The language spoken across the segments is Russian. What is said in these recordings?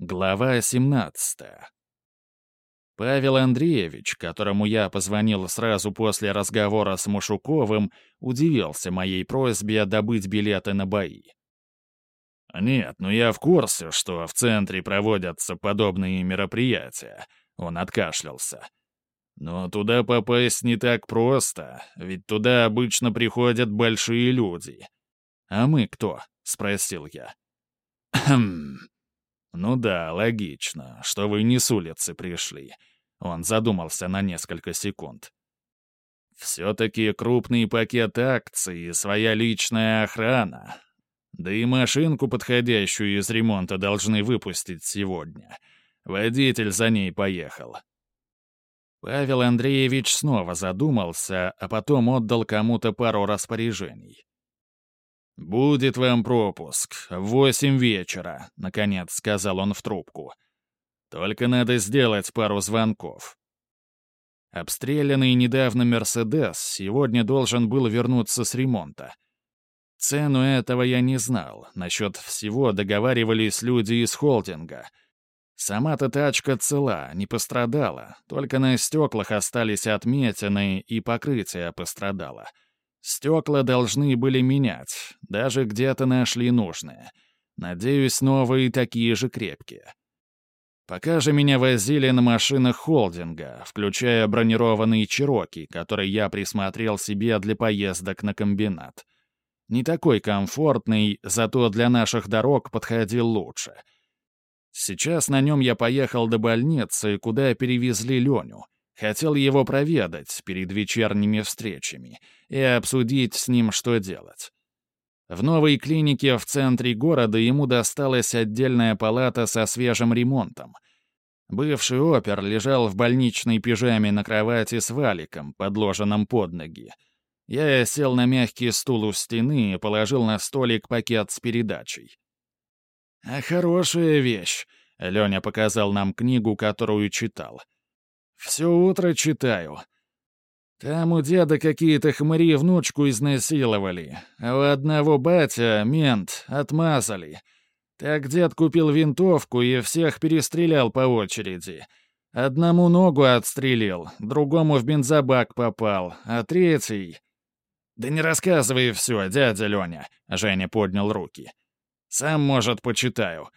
Глава 17. Павел Андреевич, которому я позвонил сразу после разговора с Машуковым, удивился моей просьбе добыть билеты на бои. «Нет, ну я в курсе, что в центре проводятся подобные мероприятия», — он откашлялся. «Но туда попасть не так просто, ведь туда обычно приходят большие люди». «А мы кто?» — спросил я. «Хм...» «Ну да, логично, что вы не с улицы пришли». Он задумался на несколько секунд. «Все-таки крупный пакет акций и своя личная охрана. Да и машинку подходящую из ремонта должны выпустить сегодня. Водитель за ней поехал». Павел Андреевич снова задумался, а потом отдал кому-то пару распоряжений. «Будет вам пропуск. Восемь вечера», — наконец сказал он в трубку. «Только надо сделать пару звонков». Обстрелянный недавно «Мерседес» сегодня должен был вернуться с ремонта. Цену этого я не знал. Насчет всего договаривались люди из холдинга. Сама-то тачка цела, не пострадала. Только на стеклах остались отметины, и покрытие пострадало — Стекла должны были менять, даже где-то нашли нужные. Надеюсь, новые такие же крепкие. Пока же меня возили на машинах холдинга, включая бронированные «Чироки», который я присмотрел себе для поездок на комбинат. Не такой комфортный, зато для наших дорог подходил лучше. Сейчас на нем я поехал до больницы, куда перевезли Леню — Хотел его проведать перед вечерними встречами и обсудить с ним, что делать. В новой клинике в центре города ему досталась отдельная палата со свежим ремонтом. Бывший опер лежал в больничной пижаме на кровати с валиком, подложенным под ноги. Я сел на мягкий стул у стены и положил на столик пакет с передачей. «А хорошая вещь», — Леня показал нам книгу, которую читал — все утро читаю. Там у деда какие-то хмыри внучку изнасиловали, а у одного батя, мент, отмазали. Так дед купил винтовку и всех перестрелял по очереди. Одному ногу отстрелил, другому в бензобак попал, а третий... «Да не рассказывай все, дядя Леня», — Женя поднял руки. «Сам, может, почитаю».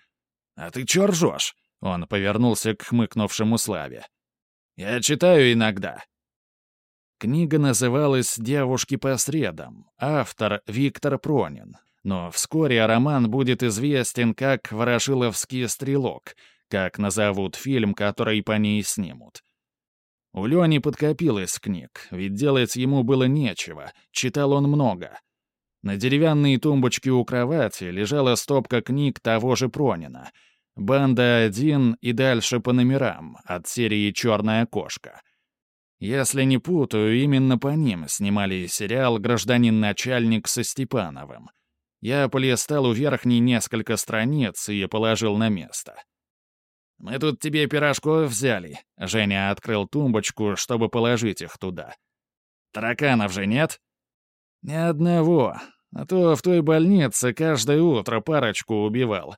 «А ты чё ржёшь?» — он повернулся к хмыкнувшему Славе. Я читаю иногда». Книга называлась «Девушки по средам», автор Виктор Пронин. Но вскоре роман будет известен как «Ворошиловский стрелок», как назовут фильм, который по ней снимут. У Лени подкопилось книг, ведь делать ему было нечего, читал он много. На деревянной тумбочке у кровати лежала стопка книг того же Пронина — Банда-1 и дальше по номерам, от серии «Черная кошка». Если не путаю, именно по ним снимали сериал «Гражданин-начальник» со Степановым. Я полистал у верхней несколько страниц и положил на место. «Мы тут тебе пирожков взяли», — Женя открыл тумбочку, чтобы положить их туда. «Тараканов же нет?» «Ни одного. А то в той больнице каждое утро парочку убивал.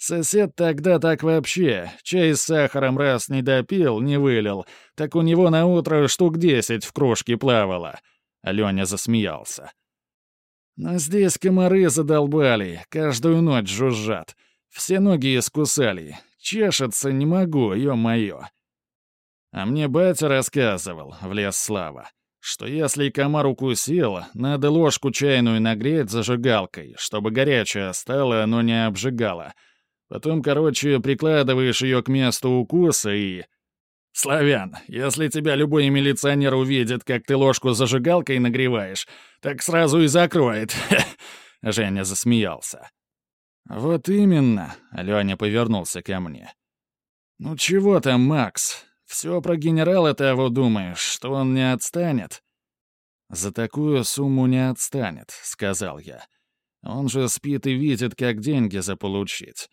Сосед тогда так вообще. Чай с сахаром раз не допил, не вылил, так у него на утро штук десять в кружке плавало. Алёня засмеялся. Но здесь комары задолбали, каждую ночь жужжат. Все ноги искусали. Чешется не могу, ё-моё. А мне батя рассказывал, влез Слава, что если комар укусил, надо ложку чайную нагреть зажигалкой, чтобы горячая стала, но не обжигала — Потом, короче, прикладываешь ее к месту укуса и... «Славян, если тебя любой милиционер увидит, как ты ложку зажигалкой нагреваешь, так сразу и закроет». Женя засмеялся. «Вот именно», — Леня повернулся ко мне. «Ну чего там, Макс? Все про генерала того думаешь, что он не отстанет?» «За такую сумму не отстанет», — сказал я. «Он же спит и видит, как деньги заполучить.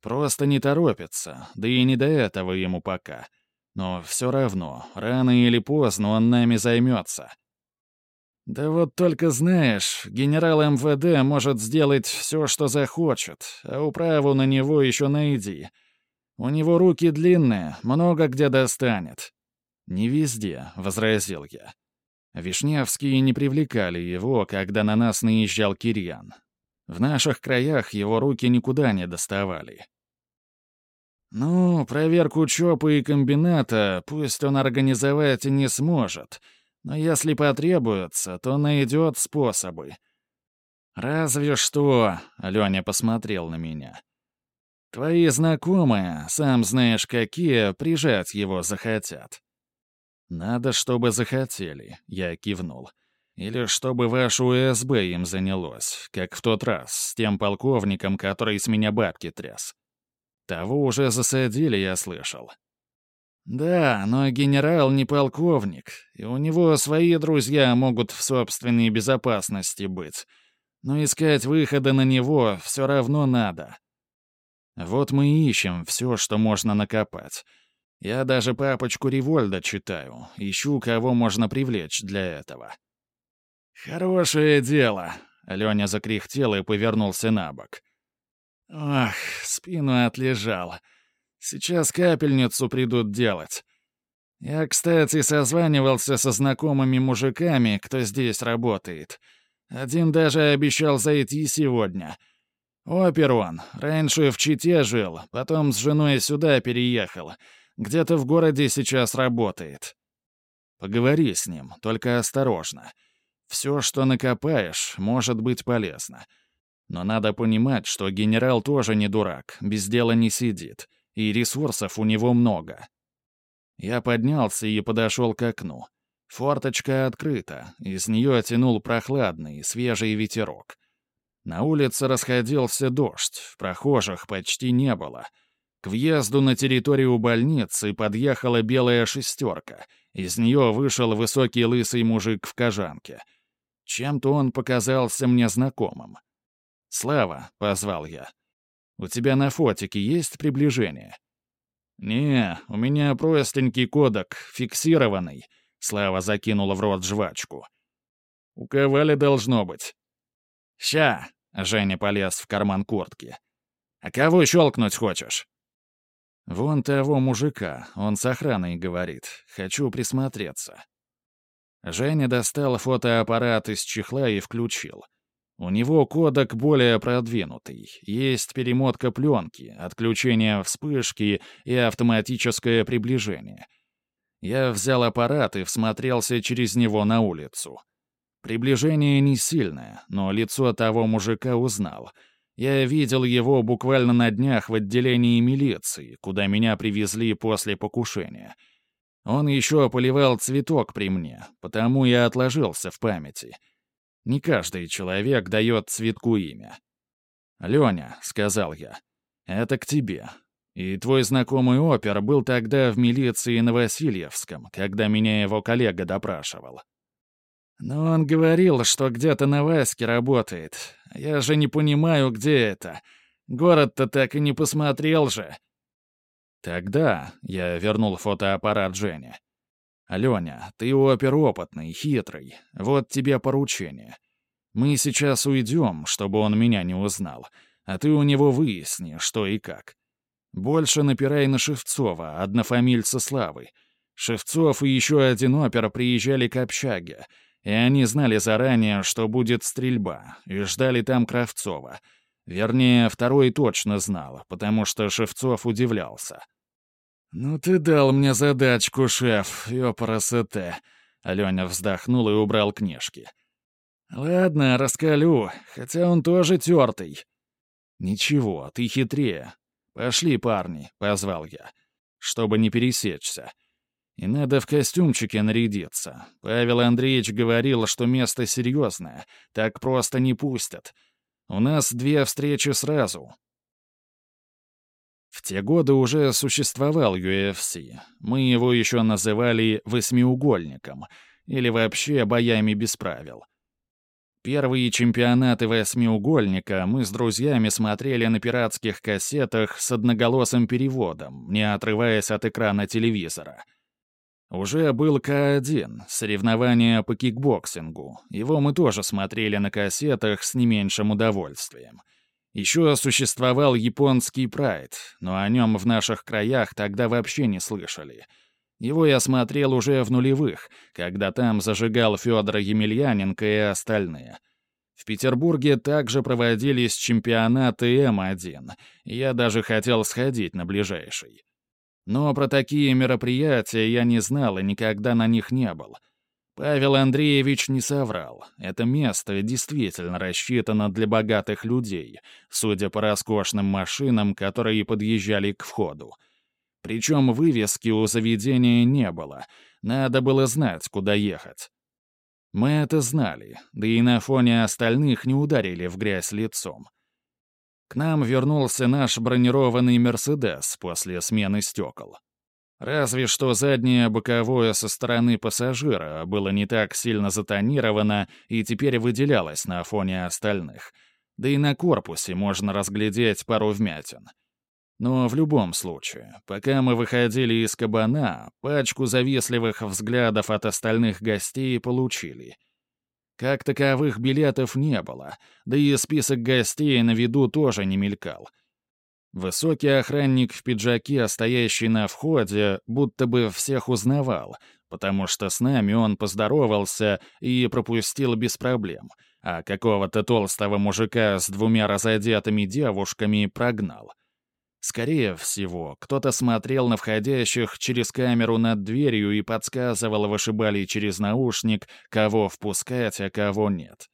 Просто не торопится, да и не до этого ему пока. Но все равно, рано или поздно он нами займется. Да вот только знаешь, генерал МВД может сделать все, что захочет, а управу на него еще найди. У него руки длинные, много где достанет». «Не везде», — возразил я. Вишневские не привлекали его, когда на нас наезжал Кирьян. В наших краях его руки никуда не доставали. Ну, проверку ЧОПа и комбината пусть он организовать и не сможет, но если потребуется, то найдет способы. «Разве что», — Леня посмотрел на меня. «Твои знакомые, сам знаешь какие, прижать его захотят». «Надо, чтобы захотели», — я кивнул. «Или чтобы ваше УСБ им занялось, как в тот раз, с тем полковником, который с меня бабки тряс. Того уже засадили, я слышал». «Да, но генерал не полковник, и у него свои друзья могут в собственной безопасности быть. Но искать выхода на него все равно надо. Вот мы ищем все, что можно накопать. Я даже папочку Револьда читаю, ищу, кого можно привлечь для этого». «Хорошее дело», — Леня закряхтел и повернулся на бок. «Ах, спину отлежал. Сейчас капельницу придут делать. Я, кстати, созванивался со знакомыми мужиками, кто здесь работает. Один даже обещал зайти сегодня. Опер он. Раньше в Чите жил, потом с женой сюда переехал. Где-то в городе сейчас работает. Поговори с ним, только осторожно. Все, что накопаешь, может быть полезно. Но надо понимать, что генерал тоже не дурак, без дела не сидит, и ресурсов у него много. Я поднялся и подошел к окну. Форточка открыта, из нее тянул прохладный, свежий ветерок. На улице расходился дождь, прохожих почти не было — к въезду на территорию больницы подъехала белая шестерка. Из нее вышел высокий лысый мужик в кожанке. Чем-то он показался мне знакомым. «Слава», — позвал я, — «у тебя на фотике есть приближение?» «Не, у меня простенький кодек, фиксированный», — Слава закинула в рот жвачку. «У Ковали должно быть». «Ща», — Женя полез в карман куртки. «А кого щелкнуть хочешь?» «Вон того мужика, он с охраной говорит. Хочу присмотреться». Женя достал фотоаппарат из чехла и включил. У него кодек более продвинутый. Есть перемотка пленки, отключение вспышки и автоматическое приближение. Я взял аппарат и всмотрелся через него на улицу. Приближение не сильное, но лицо того мужика узнал — я видел его буквально на днях в отделении милиции, куда меня привезли после покушения. Он еще поливал цветок при мне, потому я отложился в памяти. Не каждый человек дает цветку имя. «Леня», — сказал я, — «это к тебе. И твой знакомый опер был тогда в милиции на Васильевском, когда меня его коллега допрашивал. Но он говорил, что где-то на Ваське работает. Я же не понимаю, где это. Город-то так и не посмотрел же. Тогда я вернул фотоаппарат Жене. «Аленя, ты опер опытный, хитрый. Вот тебе поручение. Мы сейчас уйдем, чтобы он меня не узнал, а ты у него выясни, что и как. Больше напирай на Шевцова, однофамильца Славы. Шевцов и еще один опер приезжали к общаге — и они знали заранее, что будет стрельба, и ждали там Кравцова. Вернее, второй точно знал, потому что Шевцов удивлялся. «Ну ты дал мне задачку, шеф, ёпарасете», — Аленя вздохнул и убрал книжки. «Ладно, раскалю, хотя он тоже тертый». «Ничего, ты хитрее. Пошли, парни», — позвал я, — «чтобы не пересечься». И надо в костюмчике нарядиться. Павел Андреевич говорил, что место серьезное, так просто не пустят. У нас две встречи сразу. В те годы уже существовал UFC. Мы его еще называли «восьмиугольником» или вообще «боями без правил». Первые чемпионаты восьмиугольника мы с друзьями смотрели на пиратских кассетах с одноголосым переводом, не отрываясь от экрана телевизора — уже был K1, соревнование по кикбоксингу. Его мы тоже смотрели на кассетах с не меньшим удовольствием. Еще существовал японский Pride, но о нем в наших краях тогда вообще не слышали. Его я смотрел уже в нулевых, когда там зажигал Федор Емельяненко и остальные. В Петербурге также проводились чемпионаты М1, и я даже хотел сходить на ближайший. Но про такие мероприятия я не знал и никогда на них не был — Павел Андреевич не соврал. Это место действительно рассчитано для богатых людей, судя по роскошным машинам, которые подъезжали к входу. Причем вывески у заведения не было. Надо было знать, куда ехать. Мы это знали, да и на фоне остальных не ударили в грязь лицом. К нам вернулся наш бронированный «Мерседес» после смены стекол. Разве что заднее боковое со стороны пассажира было не так сильно затонировано и теперь выделялось на фоне остальных. Да и на корпусе можно разглядеть пару вмятин. Но в любом случае, пока мы выходили из кабана, пачку завистливых взглядов от остальных гостей получили. Как таковых билетов не было, да и список гостей на виду тоже не мелькал — Высокий охранник в пиджаке, стоящий на входе, будто бы всех узнавал, потому что с нами он поздоровался и пропустил без проблем, а какого-то толстого мужика с двумя разодетыми девушками прогнал. Скорее всего, кто-то смотрел на входящих через камеру над дверью и подсказывал вышибали через наушник, кого впускать, а кого нет.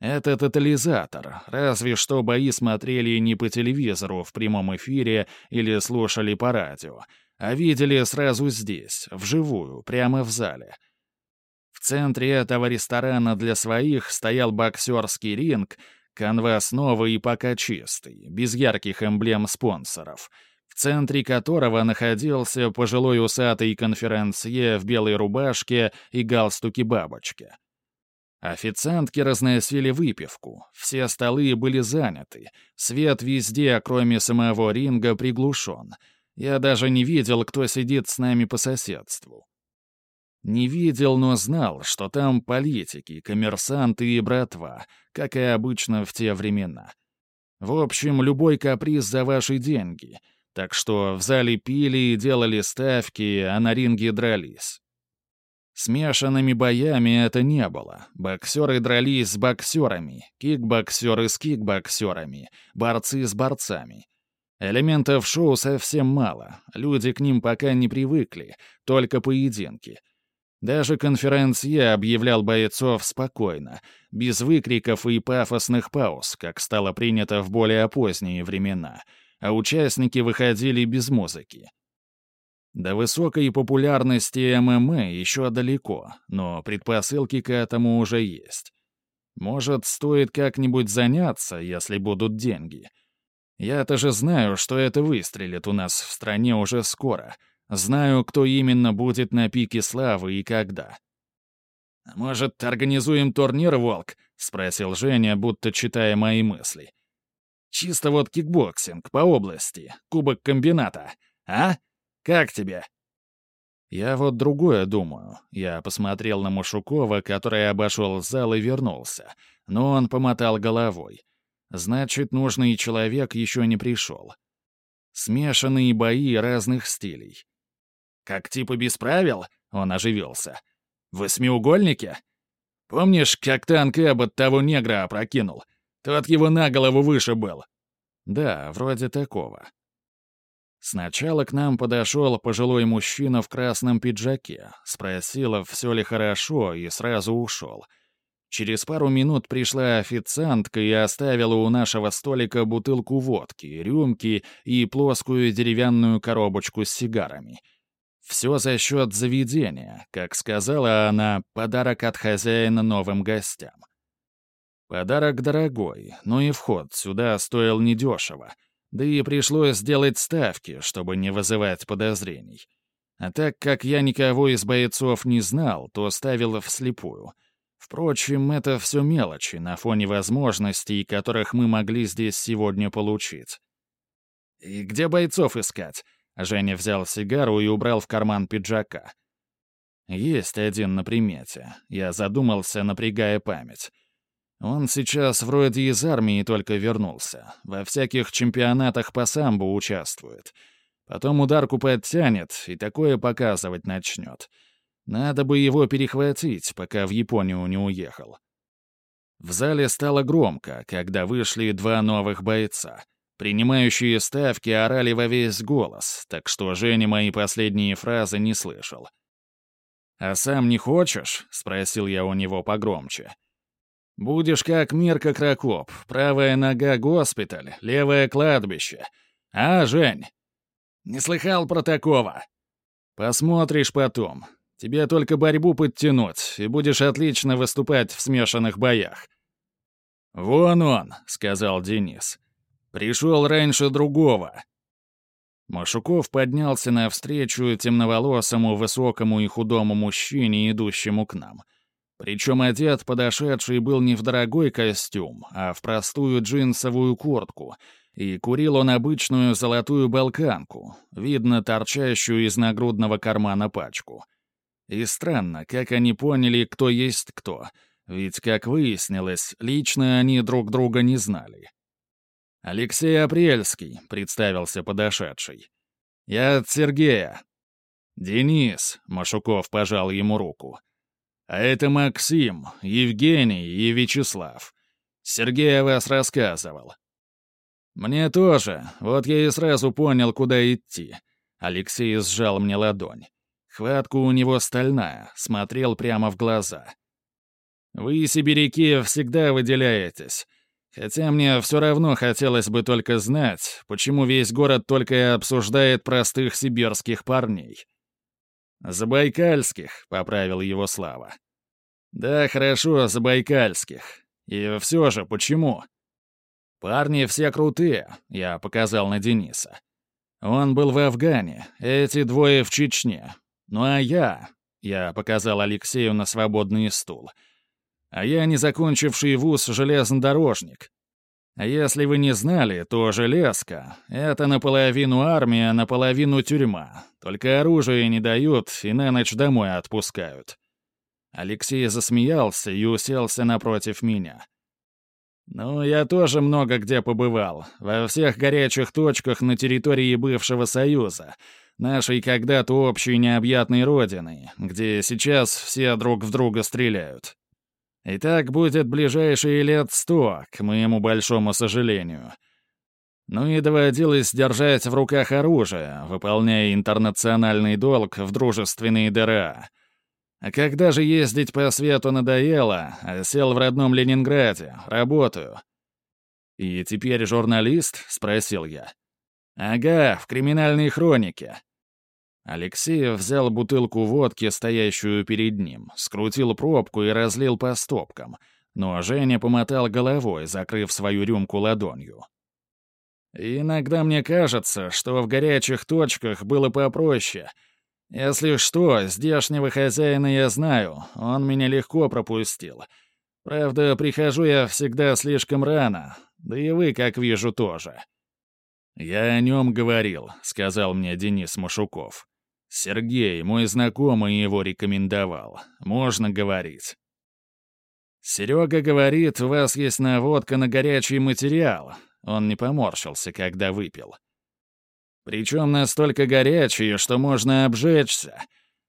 Это тотализатор, разве что бои смотрели не по телевизору в прямом эфире или слушали по радио, а видели сразу здесь, вживую, прямо в зале. В центре этого ресторана для своих стоял боксерский ринг, канвас новый и пока чистый, без ярких эмблем спонсоров, в центре которого находился пожилой усатый конферансье в белой рубашке и галстуке-бабочке. Официантки разносили выпивку, все столы были заняты, свет везде, кроме самого ринга, приглушен. Я даже не видел, кто сидит с нами по соседству. Не видел, но знал, что там политики, коммерсанты и братва, как и обычно в те времена. В общем, любой каприз за ваши деньги. Так что в зале пили и делали ставки, а на ринге дрались. Смешанными боями это не было. Боксеры дрались с боксерами, кикбоксеры с кикбоксерами, борцы с борцами. Элементов шоу совсем мало, люди к ним пока не привыкли, только поединки. Даже конференция объявлял бойцов спокойно, без выкриков и пафосных пауз, как стало принято в более поздние времена, а участники выходили без музыки. До высокой популярности ММА еще далеко, но предпосылки к этому уже есть. Может, стоит как-нибудь заняться, если будут деньги. Я-то же знаю, что это выстрелит у нас в стране уже скоро. Знаю, кто именно будет на пике славы и когда. «Может, организуем турнир, Волк?» — спросил Женя, будто читая мои мысли. «Чисто вот кикбоксинг, по области, кубок комбината. А?» Как тебе?» «Я вот другое думаю». Я посмотрел на Машукова, который обошел зал и вернулся. Но он помотал головой. «Значит, нужный человек еще не пришел». Смешанные бои разных стилей. «Как типа без правил?» — он оживился. «Восьмиугольники?» «Помнишь, как танк Эббот того негра опрокинул? Тот его на голову выше был». «Да, вроде такого». Сначала к нам подошел пожилой мужчина в красном пиджаке, спросил, все ли хорошо, и сразу ушел. Через пару минут пришла официантка и оставила у нашего столика бутылку водки, рюмки и плоскую деревянную коробочку с сигарами. Все за счет заведения, как сказала она, подарок от хозяина новым гостям. Подарок дорогой, но и вход сюда стоил недешево — да и пришлось сделать ставки, чтобы не вызывать подозрений. А так как я никого из бойцов не знал, то ставил вслепую. Впрочем, это все мелочи на фоне возможностей, которых мы могли здесь сегодня получить. «И где бойцов искать?» Женя взял сигару и убрал в карман пиджака. «Есть один на примете». Я задумался, напрягая память. Он сейчас вроде из армии только вернулся. Во всяких чемпионатах по самбо участвует. Потом ударку подтянет и такое показывать начнет. Надо бы его перехватить, пока в Японию не уехал. В зале стало громко, когда вышли два новых бойца. Принимающие ставки орали во весь голос, так что Женя мои последние фразы не слышал. «А сам не хочешь?» — спросил я у него погромче. «Будешь как Мирка Кракоп, правая нога — госпиталь, левое — кладбище. А, Жень?» «Не слыхал про такого?» «Посмотришь потом. Тебе только борьбу подтянуть, и будешь отлично выступать в смешанных боях». «Вон он», — сказал Денис. «Пришел раньше другого». Машуков поднялся навстречу темноволосому, высокому и худому мужчине, идущему к нам. Причем одет подошедший был не в дорогой костюм, а в простую джинсовую куртку, и курил он обычную золотую балканку, видно торчащую из нагрудного кармана пачку — и странно, как они поняли, кто есть кто, ведь, как выяснилось, лично они друг друга не знали. «Алексей Апрельский», — представился подошедший. «Я от Сергея». «Денис», — Машуков пожал ему руку. «А это Максим, Евгений и Вячеслав. Сергей о вас рассказывал». «Мне тоже. Вот я и сразу понял, куда идти». Алексей сжал мне ладонь. Хватка у него стальная, смотрел прямо в глаза. «Вы, сибиряки, всегда выделяетесь. Хотя мне все равно хотелось бы только знать, почему весь город только и обсуждает простых сибирских парней». «Забайкальских», — поправил его Слава. «Да, хорошо, забайкальских. И все же, почему?» «Парни все крутые», — я показал на Дениса. «Он был в Афгане, эти двое в Чечне. Ну а я... Я показал Алексею на свободный стул. А я не закончивший вуз железнодорожник. А если вы не знали, то железка — это наполовину армия, наполовину тюрьма. Только оружие не дают и на ночь домой отпускают. Алексей засмеялся и уселся напротив меня. «Ну, я тоже много где побывал, во всех горячих точках на территории бывшего Союза, нашей когда-то общей необъятной родины, где сейчас все друг в друга стреляют. И так будет ближайшие лет сто, к моему большому сожалению. Ну и доводилось держать в руках оружие, выполняя интернациональный долг в дружественные ДРА. А когда же ездить по свету надоело, сел в родном Ленинграде, работаю. «И теперь журналист?» — спросил я. «Ага, в криминальной хронике». Алексей взял бутылку водки, стоящую перед ним, скрутил пробку и разлил по стопкам, но Женя помотал головой, закрыв свою рюмку ладонью. «Иногда мне кажется, что в горячих точках было попроще. Если что, здешнего хозяина я знаю, он меня легко пропустил. Правда, прихожу я всегда слишком рано, да и вы, как вижу, тоже». «Я о нем говорил», — сказал мне Денис Машуков. «Сергей, мой знакомый его рекомендовал. Можно говорить». «Серега говорит, у вас есть наводка на горячий материал». Он не поморщился, когда выпил. «Причем настолько горячий, что можно обжечься.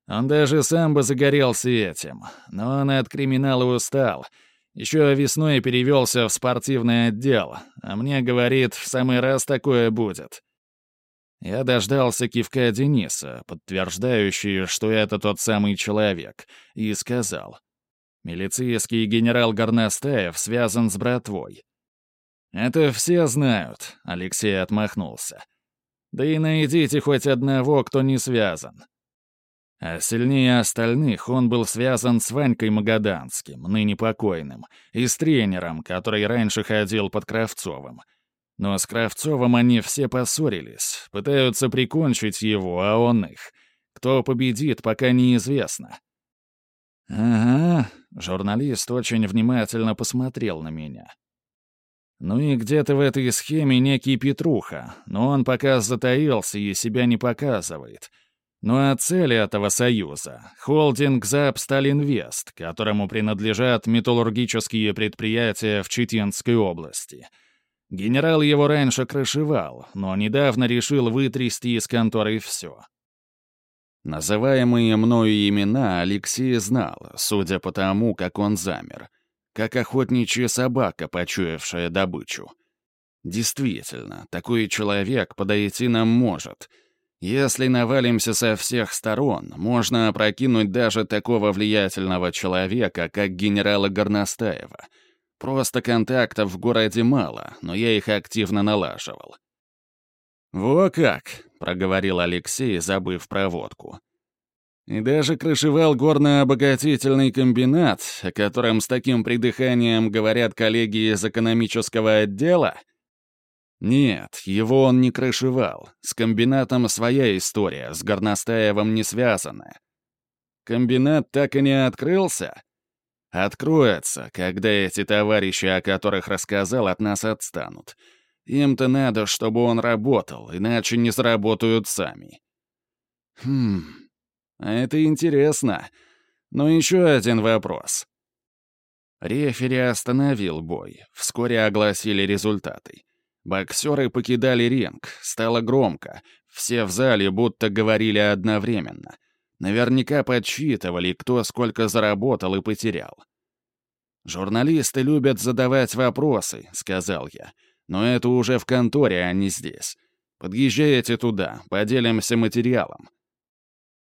Он даже сам бы загорелся этим. Но он от криминала устал. Еще весной перевелся в спортивный отдел. А мне, говорит, в самый раз такое будет. Я дождался кивка Дениса, подтверждающий, что это тот самый человек, и сказал. Милицейский генерал Горностаев связан с братвой. «Это все знают», — Алексей отмахнулся. «Да и найдите хоть одного, кто не связан». А сильнее остальных он был связан с Ванькой Магаданским, ныне покойным, и с тренером, который раньше ходил под Кравцовым — но с Кравцовым они все поссорились, пытаются прикончить его, а он их. Кто победит, пока неизвестно. «Ага», — журналист очень внимательно посмотрел на меня. «Ну и где-то в этой схеме некий Петруха, но он пока затаился и себя не показывает. Ну а цель этого союза — холдинг «Запсталинвест», которому принадлежат металлургические предприятия в Читинской области. Генерал его раньше крышевал, но недавно решил вытрясти из конторы все. Называемые мною имена Алексей знал, судя по тому, как он замер, как охотничья собака, почуявшая добычу. Действительно, такой человек подойти нам может. Если навалимся со всех сторон, можно опрокинуть даже такого влиятельного человека, как генерала Горностаева. Просто контактов в городе мало, но я их активно налаживал. «Во как!» — проговорил Алексей, забыв про водку. «И даже крышевал горно-обогатительный комбинат, о котором с таким придыханием говорят коллеги из экономического отдела?» Нет, его он не крышевал. С комбинатом своя история, с Горностаевым не связанная. Комбинат так и не открылся? Откроется, когда эти товарищи, о которых рассказал, от нас отстанут. Им-то надо, чтобы он работал, иначе не заработают сами. Хм, а это интересно. Но еще один вопрос. Рефери остановил бой. Вскоре огласили результаты. Боксеры покидали ринг, стало громко. Все в зале будто говорили одновременно. Наверняка подсчитывали, кто сколько заработал и потерял. «Журналисты любят задавать вопросы», — сказал я. «Но это уже в конторе, а не здесь. Подъезжайте туда, поделимся материалом».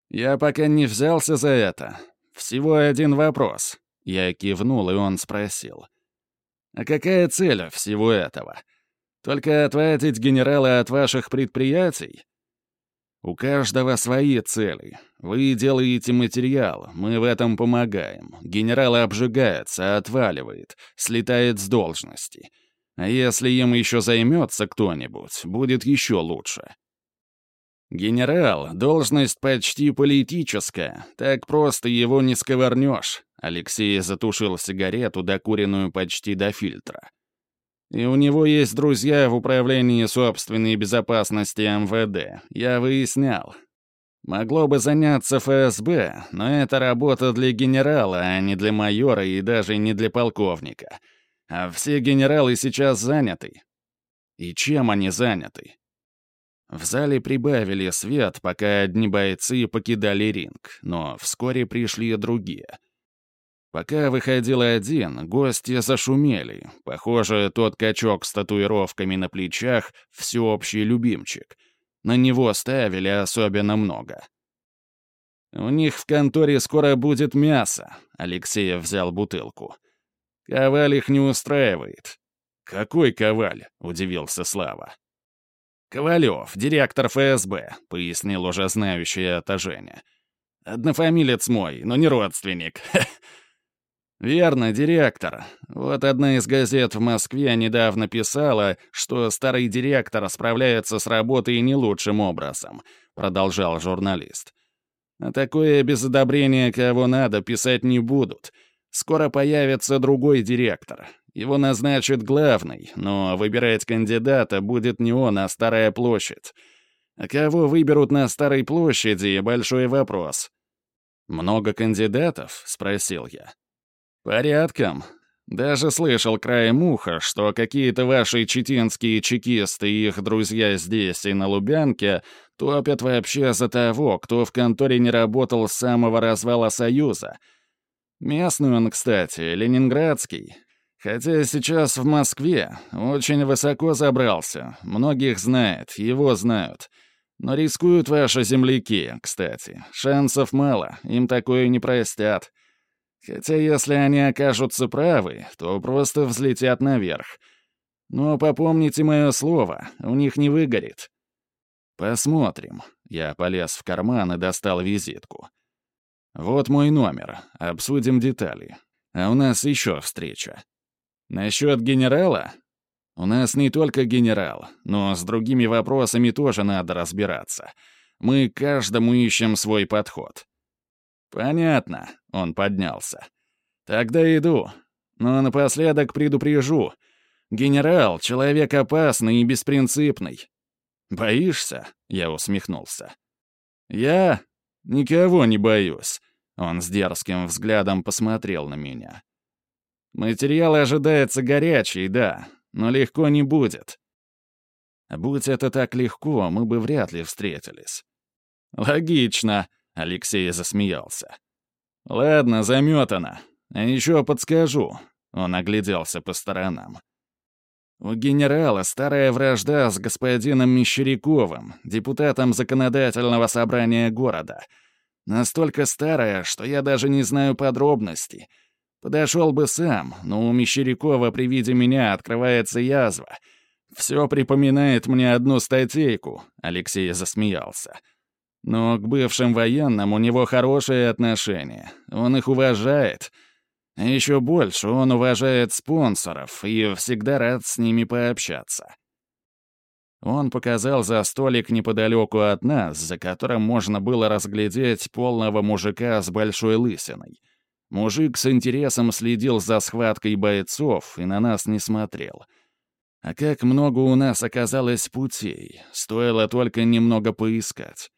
«Я пока не взялся за это. Всего один вопрос». Я кивнул, и он спросил. «А какая цель всего этого?» Только отвадить генерала от ваших предприятий? У каждого свои цели. Вы делаете материал, мы в этом помогаем. Генерал обжигается, отваливает, слетает с должности. А если им еще займется кто-нибудь, будет еще лучше. Генерал — должность почти политическая, так просто его не сковырнешь. Алексей затушил сигарету, докуренную почти до фильтра. И у него есть друзья в управлении собственной безопасности МВД. Я выяснял. Могло бы заняться ФСБ, но это работа для генерала, а не для майора и даже не для полковника. А все генералы сейчас заняты. И чем они заняты? В зале прибавили свет, пока одни бойцы покидали ринг, но вскоре пришли другие — Пока выходил один, гости зашумели. Похоже, тот качок с татуировками на плечах — всеобщий любимчик. На него ставили особенно много. «У них в конторе скоро будет мясо», — Алексеев взял бутылку. «Коваль их не устраивает». «Какой Коваль?» — удивился Слава. «Ковалев, директор ФСБ», — пояснил уже знающий это Женя. «Однофамилец мой, но не родственник. «Верно, директор. Вот одна из газет в Москве недавно писала, что старый директор справляется с работой не лучшим образом», — продолжал журналист. «А такое без одобрения кого надо писать не будут. Скоро появится другой директор. Его назначат главный, но выбирать кандидата будет не он, а Старая площадь. А кого выберут на Старой площади — большой вопрос». «Много кандидатов?» — спросил я. «Порядком. Даже слышал краем уха, что какие-то ваши читинские чекисты и их друзья здесь и на Лубянке топят вообще за того, кто в конторе не работал с самого развала Союза. Местный он, кстати, ленинградский. Хотя сейчас в Москве очень высоко забрался. Многих знает, его знают. Но рискуют ваши земляки, кстати. Шансов мало, им такое не простят. Хотя если они окажутся правы, то просто взлетят наверх. Но попомните мое слово, у них не выгорит. Посмотрим. Я полез в карман и достал визитку. Вот мой номер. Обсудим детали. А у нас еще встреча. Насчет генерала? У нас не только генерал, но с другими вопросами тоже надо разбираться. Мы каждому ищем свой подход. «Понятно», — он поднялся. «Тогда иду. Но напоследок предупрежу. Генерал — человек опасный и беспринципный». «Боишься?» — я усмехнулся. «Я никого не боюсь», — он с дерзким взглядом посмотрел на меня. «Материал ожидается горячий, да, но легко не будет. Будь это так легко, мы бы вряд ли встретились». «Логично», — Алексей засмеялся. «Ладно, заметано. А еще подскажу». Он огляделся по сторонам. У генерала старая вражда с господином Мещеряковым, депутатом законодательного собрания города. Настолько старая, что я даже не знаю подробностей. Подошел бы сам, но у Мещерякова при виде меня открывается язва. Все припоминает мне одну статейку, Алексей засмеялся. Но к бывшим военным у него хорошие отношения. Он их уважает — еще больше он уважает спонсоров и всегда рад с ними пообщаться. Он показал за столик неподалеку от нас, за которым можно было разглядеть полного мужика с большой лысиной. Мужик с интересом следил за схваткой бойцов и на нас не смотрел. А как много у нас оказалось путей, стоило только немного поискать.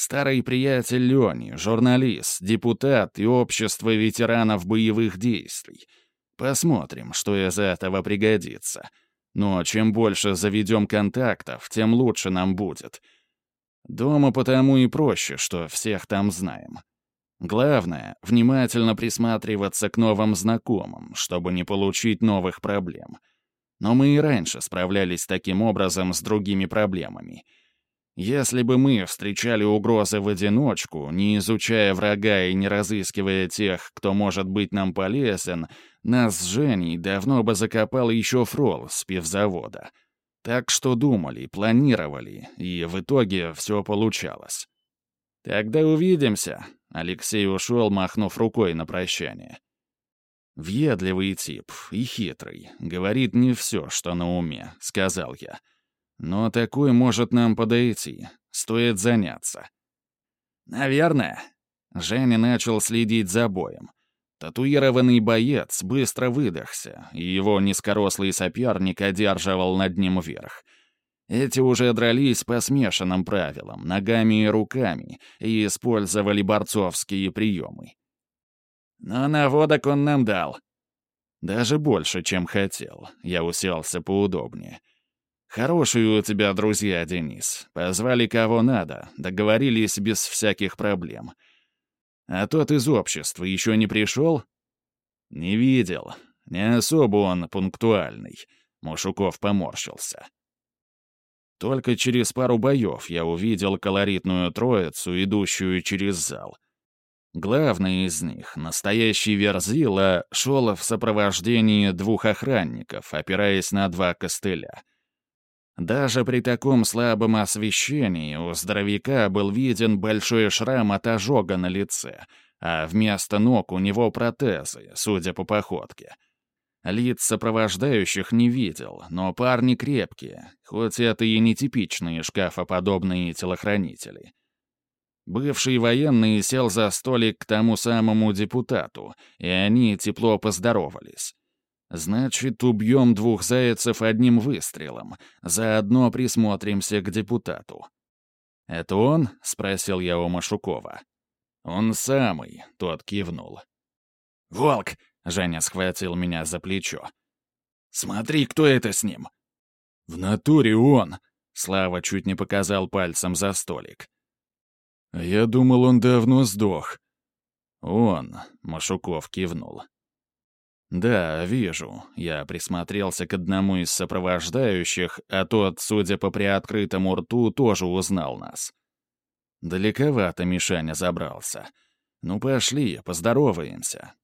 Старый приятель Лёни, журналист, депутат и общество ветеранов боевых действий. Посмотрим, что из этого пригодится. Но чем больше заведем контактов, тем лучше нам будет. Дома потому и проще, что всех там знаем. Главное — внимательно присматриваться к новым знакомым, чтобы не получить новых проблем. Но мы и раньше справлялись таким образом с другими проблемами — если бы мы встречали угрозы в одиночку, не изучая врага и не разыскивая тех, кто может быть нам полезен, нас с Женей давно бы закопал еще фрол с пивзавода. Так что думали, планировали, и в итоге все получалось. «Тогда увидимся», — Алексей ушел, махнув рукой на прощание. «Въедливый тип и хитрый, говорит не все, что на уме», — сказал я. Но такой может нам подойти. Стоит заняться. Наверное. Женя начал следить за боем. Татуированный боец быстро выдохся, и его низкорослый соперник одерживал над ним вверх. Эти уже дрались по смешанным правилам, ногами и руками, и использовали борцовские приемы. Но наводок он нам дал. Даже больше, чем хотел. Я уселся поудобнее. «Хорошие у тебя друзья, Денис. Позвали кого надо, договорились без всяких проблем. А тот из общества еще не пришел?» «Не видел. Не особо он пунктуальный». Мушуков поморщился. Только через пару боев я увидел колоритную троицу, идущую через зал. Главный из них, настоящий Верзила, шел в сопровождении двух охранников, опираясь на два костыля — даже при таком слабом освещении у здоровяка был виден большой шрам от ожога на лице, а вместо ног у него протезы, судя по походке. Лиц сопровождающих не видел, но парни крепкие, хоть это и нетипичные шкафоподобные телохранители. Бывший военный сел за столик к тому самому депутату, и они тепло поздоровались. Значит, убьем двух зайцев одним выстрелом. Заодно присмотримся к депутату. «Это он?» — спросил я у Машукова. «Он самый», — тот кивнул. «Волк!» — Женя схватил меня за плечо. «Смотри, кто это с ним!» «В натуре он!» — Слава чуть не показал пальцем за столик. «Я думал, он давно сдох». «Он», — Машуков кивнул. «Да, вижу». Я присмотрелся к одному из сопровождающих, а тот, судя по приоткрытому рту, тоже узнал нас. Далековато Мишаня забрался. «Ну пошли, поздороваемся.